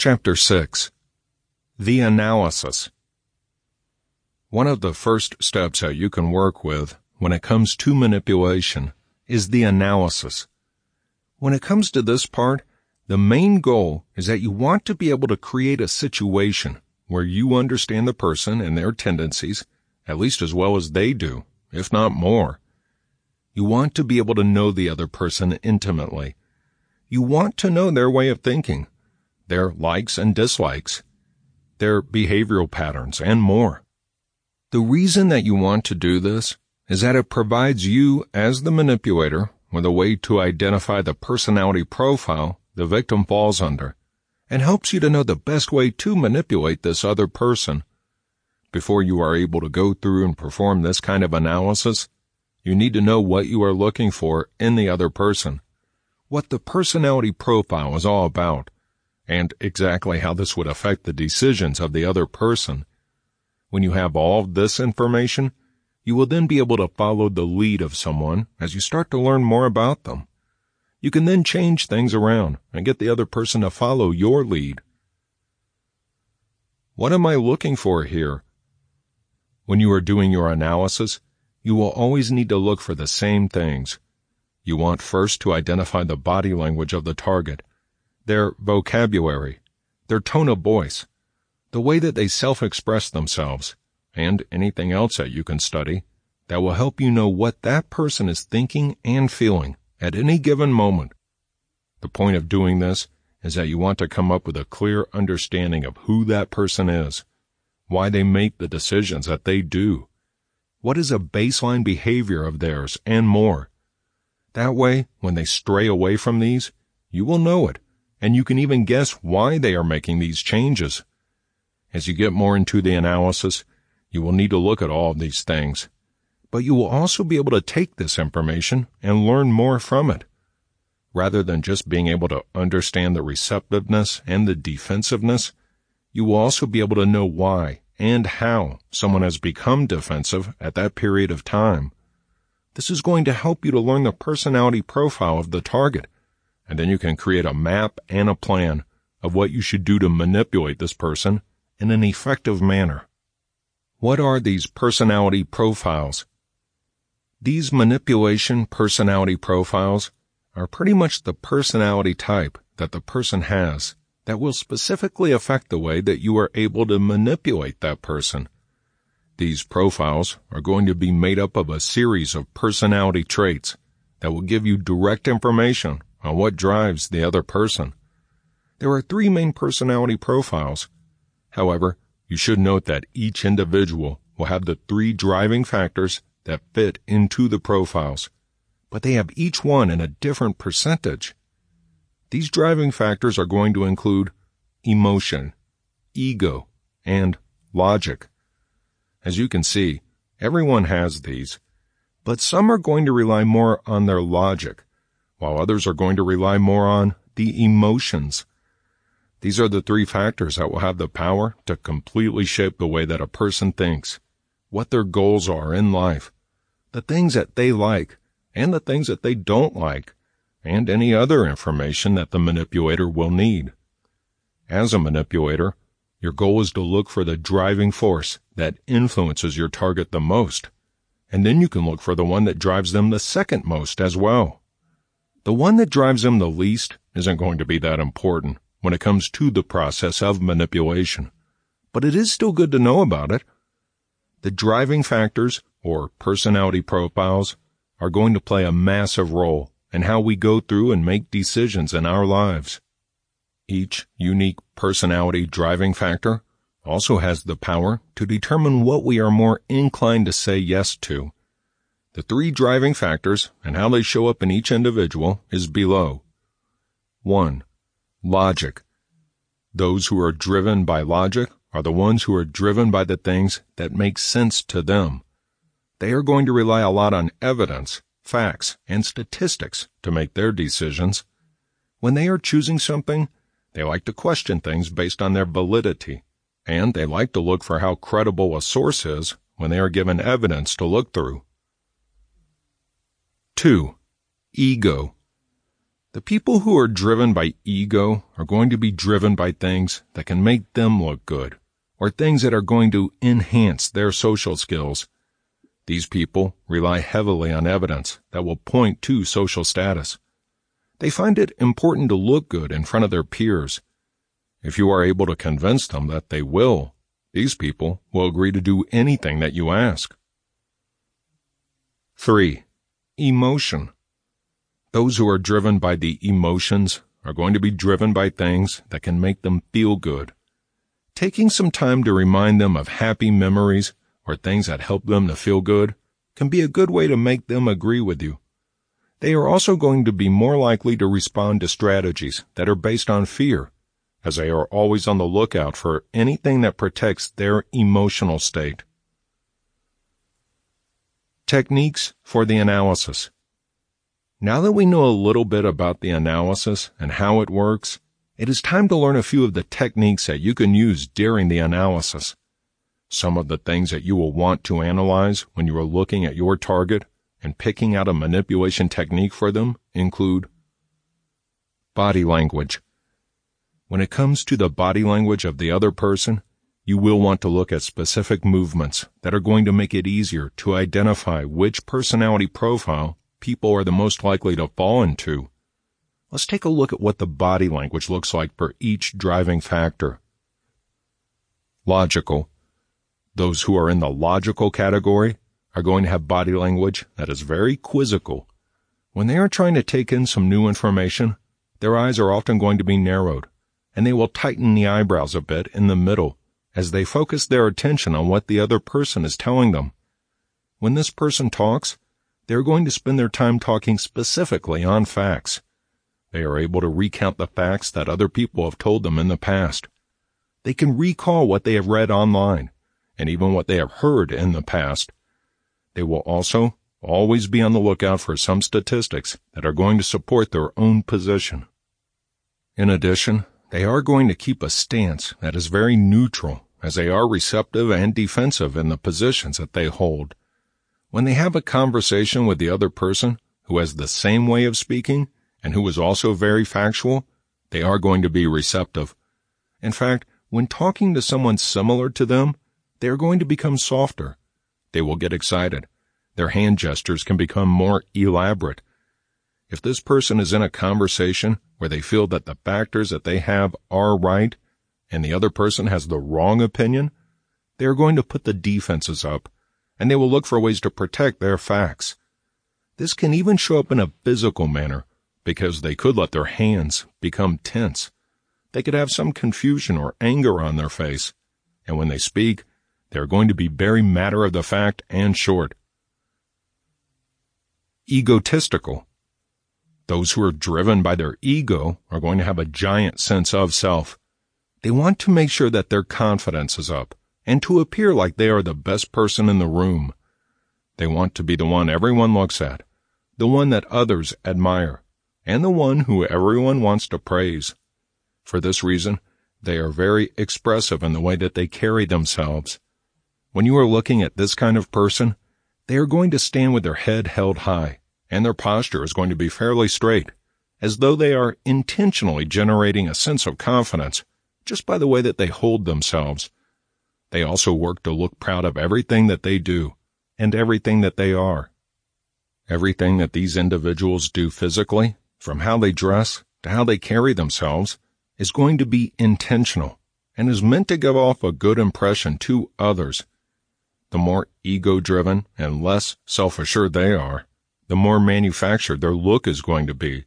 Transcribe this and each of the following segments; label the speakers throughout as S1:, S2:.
S1: Chapter 6 The Analysis One of the first steps that you can work with when it comes to manipulation is the analysis. When it comes to this part, the main goal is that you want to be able to create a situation where you understand the person and their tendencies at least as well as they do, if not more. You want to be able to know the other person intimately. You want to know their way of thinking, their likes and dislikes, their behavioral patterns, and more. The reason that you want to do this is that it provides you, as the manipulator, with a way to identify the personality profile the victim falls under, and helps you to know the best way to manipulate this other person. Before you are able to go through and perform this kind of analysis, you need to know what you are looking for in the other person, what the personality profile is all about, and exactly how this would affect the decisions of the other person. When you have all this information, you will then be able to follow the lead of someone as you start to learn more about them. You can then change things around and get the other person to follow your lead. What am I looking for here? When you are doing your analysis, you will always need to look for the same things. You want first to identify the body language of the target, their vocabulary, their tone of voice, the way that they self-express themselves, and anything else that you can study that will help you know what that person is thinking and feeling at any given moment. The point of doing this is that you want to come up with a clear understanding of who that person is why they make the decisions that they do. What is a baseline behavior of theirs and more. That way, when they stray away from these, you will know it, and you can even guess why they are making these changes. As you get more into the analysis, you will need to look at all of these things, but you will also be able to take this information and learn more from it. Rather than just being able to understand the receptiveness and the defensiveness, you will also be able to know why and how someone has become defensive at that period of time. This is going to help you to learn the personality profile of the target, and then you can create a map and a plan of what you should do to manipulate this person in an effective manner. What are these personality profiles? These manipulation personality profiles are pretty much the personality type that the person has that will specifically affect the way that you are able to manipulate that person. These profiles are going to be made up of a series of personality traits that will give you direct information on what drives the other person. There are three main personality profiles. However, you should note that each individual will have the three driving factors that fit into the profiles, but they have each one in a different percentage. These driving factors are going to include emotion, ego, and logic. As you can see, everyone has these, but some are going to rely more on their logic, while others are going to rely more on the emotions. These are the three factors that will have the power to completely shape the way that a person thinks, what their goals are in life, the things that they like, and the things that they don't like, and any other information that the manipulator will need. As a manipulator, your goal is to look for the driving force that influences your target the most, and then you can look for the one that drives them the second most as well. The one that drives them the least isn't going to be that important when it comes to the process of manipulation, but it is still good to know about it. The driving factors, or personality profiles, are going to play a massive role in how we go through and make decisions in our lives. Each unique personality driving factor also has the power to determine what we are more inclined to say yes to. The three driving factors and how they show up in each individual is below. 1. Logic. Those who are driven by logic are the ones who are driven by the things that make sense to them. They are going to rely a lot on evidence facts, and statistics to make their decisions. When they are choosing something, they like to question things based on their validity, and they like to look for how credible a source is when they are given evidence to look through. 2. Ego. The people who are driven by ego are going to be driven by things that can make them look good, or things that are going to enhance their social skills. These people rely heavily on evidence that will point to social status. They find it important to look good in front of their peers. If you are able to convince them that they will, these people will agree to do anything that you ask. 3. Emotion. Those who are driven by the emotions are going to be driven by things that can make them feel good. Taking some time to remind them of happy memories or things that help them to feel good can be a good way to make them agree with you. They are also going to be more likely to respond to strategies that are based on fear, as they are always on the lookout for anything that protects their emotional state. Techniques for the analysis. Now that we know a little bit about the analysis and how it works, it is time to learn a few of the techniques that you can use during the analysis. Some of the things that you will want to analyze when you are looking at your target and picking out a manipulation technique for them include body language. When it comes to the body language of the other person, you will want to look at specific movements that are going to make it easier to identify which personality profile people are the most likely to fall into. Let's take a look at what the body language looks like for each driving factor. Logical. Those who are in the logical category are going to have body language that is very quizzical. When they are trying to take in some new information, their eyes are often going to be narrowed, and they will tighten the eyebrows a bit in the middle as they focus their attention on what the other person is telling them. When this person talks, they are going to spend their time talking specifically on facts. They are able to recount the facts that other people have told them in the past. They can recall what they have read online and even what they have heard in the past. They will also always be on the lookout for some statistics that are going to support their own position. In addition, they are going to keep a stance that is very neutral as they are receptive and defensive in the positions that they hold. When they have a conversation with the other person who has the same way of speaking and who is also very factual, they are going to be receptive. In fact, when talking to someone similar to them, they are going to become softer. They will get excited. Their hand gestures can become more elaborate. If this person is in a conversation where they feel that the factors that they have are right and the other person has the wrong opinion, they are going to put the defenses up, and they will look for ways to protect their facts. This can even show up in a physical manner, because they could let their hands become tense. They could have some confusion or anger on their face, and when they speak, they are going to be very matter of the fact and short. Egotistical. Those who are driven by their ego are going to have a giant sense of self. They want to make sure that their confidence is up and to appear like they are the best person in the room. They want to be the one everyone looks at, the one that others admire, and the one who everyone wants to praise. For this reason, they are very expressive in the way that they carry themselves. When you are looking at this kind of person, they are going to stand with their head held high, and their posture is going to be fairly straight, as though they are intentionally generating a sense of confidence just by the way that they hold themselves. They also work to look proud of everything that they do and everything that they are. Everything that these individuals do physically, from how they dress to how they carry themselves, is going to be intentional and is meant to give off a good impression to others. The more ego driven and less self assured they are, the more manufactured their look is going to be,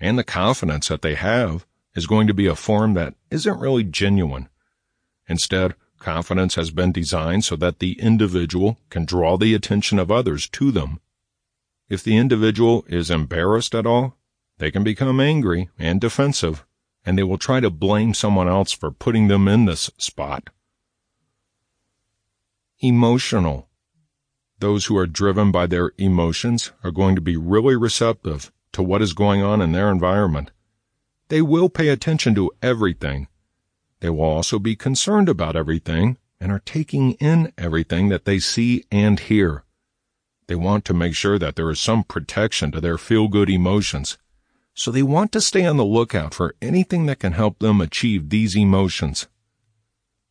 S1: and the confidence that they have is going to be a form that isn't really genuine. Instead, confidence has been designed so that the individual can draw the attention of others to them. If the individual is embarrassed at all, they can become angry and defensive, and they will try to blame someone else for putting them in this spot. Emotional. Those who are driven by their emotions are going to be really receptive to what is going on in their environment they will pay attention to everything. They will also be concerned about everything and are taking in everything that they see and hear. They want to make sure that there is some protection to their feel good emotions. so they want to stay on the lookout for anything that can help them achieve these emotions.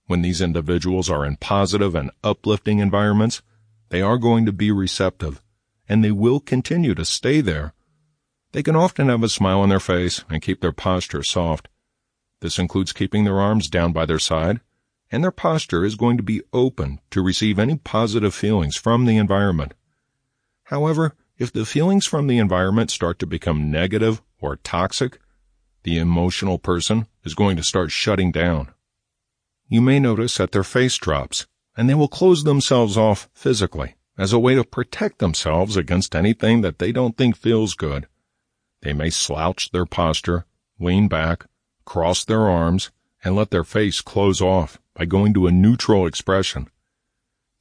S1: When these individuals are in positive and uplifting environments, they are going to be receptive, and they will continue to stay there. They can often have a smile on their face and keep their posture soft. This includes keeping their arms down by their side, and their posture is going to be open to receive any positive feelings from the environment. However, if the feelings from the environment start to become negative or toxic, the emotional person is going to start shutting down. You may notice that their face drops, and they will close themselves off physically as a way to protect themselves against anything that they don't think feels good. They may slouch their posture, lean back, cross their arms, and let their face close off by going to a neutral expression.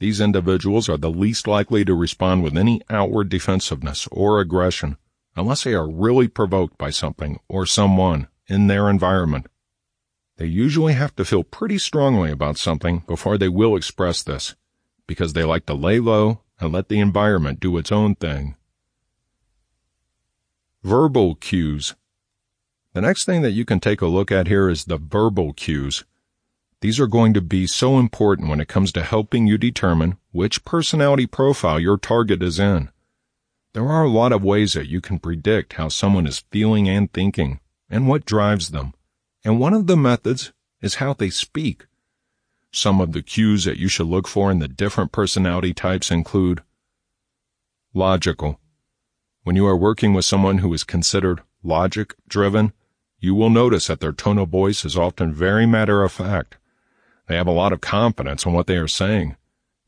S1: These individuals are the least likely to respond with any outward defensiveness or aggression unless they are really provoked by something or someone in their environment. They usually have to feel pretty strongly about something before they will express this, because they like to lay low and let the environment do its own thing. Verbal cues. The next thing that you can take a look at here is the verbal cues. These are going to be so important when it comes to helping you determine which personality profile your target is in. There are a lot of ways that you can predict how someone is feeling and thinking and what drives them. And one of the methods is how they speak. Some of the cues that you should look for in the different personality types include logical. When you are working with someone who is considered logic driven, you will notice that their tone of voice is often very matter of fact. They have a lot of confidence in what they are saying,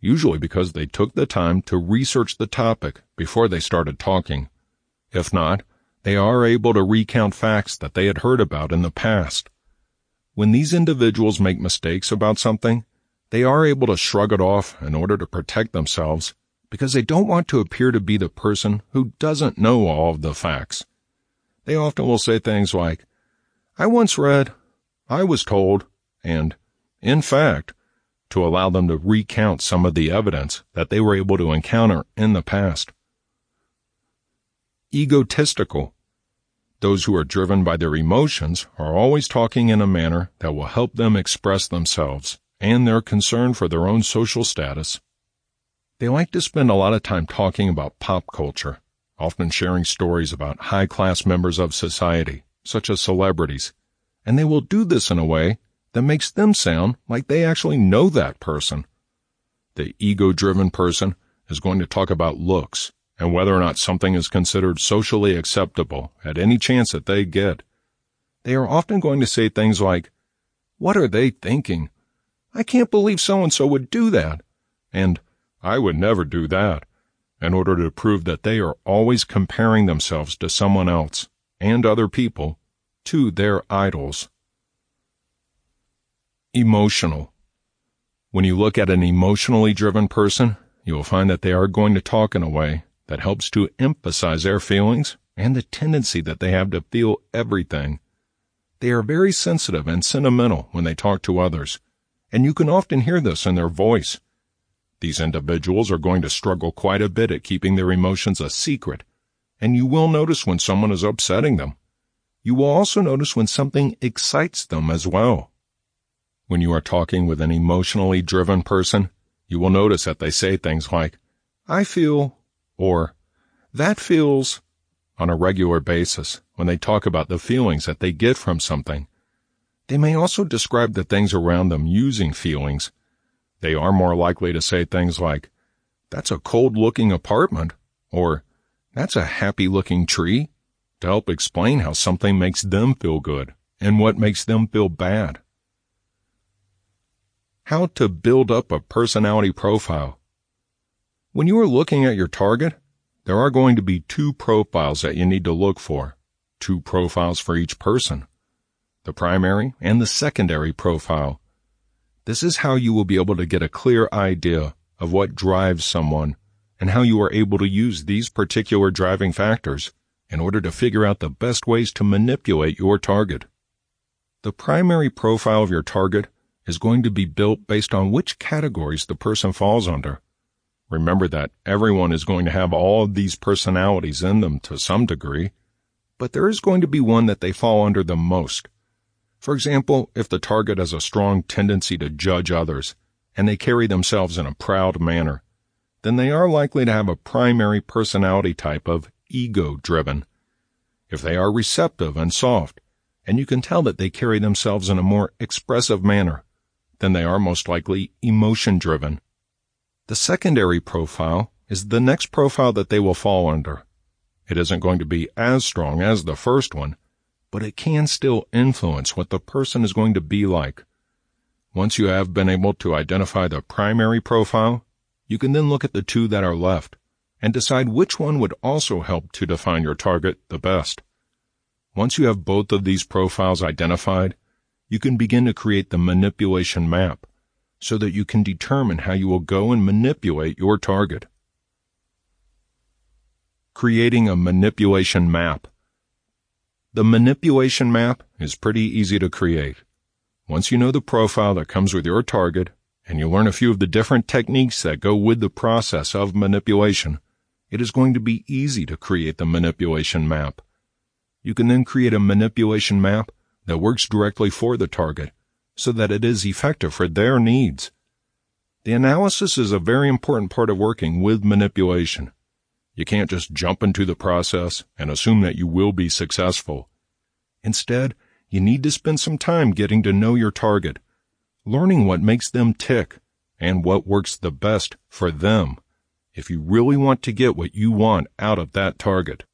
S1: usually because they took the time to research the topic before they started talking. If not, they are able to recount facts that they had heard about in the past. When these individuals make mistakes about something, they are able to shrug it off in order to protect themselves because they don't want to appear to be the person who doesn't know all of the facts. They often will say things like, I once read, I was told, and in fact, to allow them to recount some of the evidence that they were able to encounter in the past. Egotistical. Those who are driven by their emotions are always talking in a manner that will help them express themselves and their concern for their own social status. They like to spend a lot of time talking about pop culture, often sharing stories about high class members of society, such as celebrities, and they will do this in a way that makes them sound like they actually know that person. The ego driven person is going to talk about looks and whether or not something is considered socially acceptable at any chance that they get. They are often going to say things like, What are they thinking? I can't believe so and so would do that. And I would never do that, in order to prove that they are always comparing themselves to someone else and other people to their idols. Emotional. When you look at an emotionally driven person, you will find that they are going to talk in a way that helps to emphasize their feelings and the tendency that they have to feel everything. They are very sensitive and sentimental when they talk to others, and you can often hear this in their voice. These individuals are going to struggle quite a bit at keeping their emotions a secret, and you will notice when someone is upsetting them. You will also notice when something excites them as well. When you are talking with an emotionally driven person, you will notice that they say things like, I feel, or that feels, on a regular basis when they talk about the feelings that they get from something. They may also describe the things around them using feelings. They are more likely to say things like, that's a cold looking apartment, or that's a happy looking tree, to help explain how something makes them feel good and what makes them feel bad. How to build up a personality profile. When you are looking at your target, there are going to be two profiles that you need to look for, two profiles for each person, the primary and the secondary profile. This is how you will be able to get a clear idea of what drives someone and how you are able to use these particular driving factors in order to figure out the best ways to manipulate your target. The primary profile of your target is going to be built based on which categories the person falls under. Remember that everyone is going to have all of these personalities in them to some degree, but there is going to be one that they fall under the most. For example, if the target has a strong tendency to judge others, and they carry themselves in a proud manner, then they are likely to have a primary personality type of ego driven. If they are receptive and soft, and you can tell that they carry themselves in a more expressive manner, then they are most likely emotion driven. The secondary profile is the next profile that they will fall under. It isn't going to be as strong as the first one, but it can still influence what the person is going to be like. Once you have been able to identify the primary profile, you can then look at the two that are left and decide which one would also help to define your target the best. Once you have both of these profiles identified, you can begin to create the manipulation map so that you can determine how you will go and manipulate your target. Creating a manipulation map. The manipulation map is pretty easy to create. Once you know the profile that comes with your target and you learn a few of the different techniques that go with the process of manipulation, it is going to be easy to create the manipulation map. You can then create a manipulation map that works directly for the target so that it is effective for their needs. The analysis is a very important part of working with manipulation. You can't just jump into the process and assume that you will be successful. Instead, you need to spend some time getting to know your target, learning what makes them tick and what works the best for them if you really want to get what you want out of that target.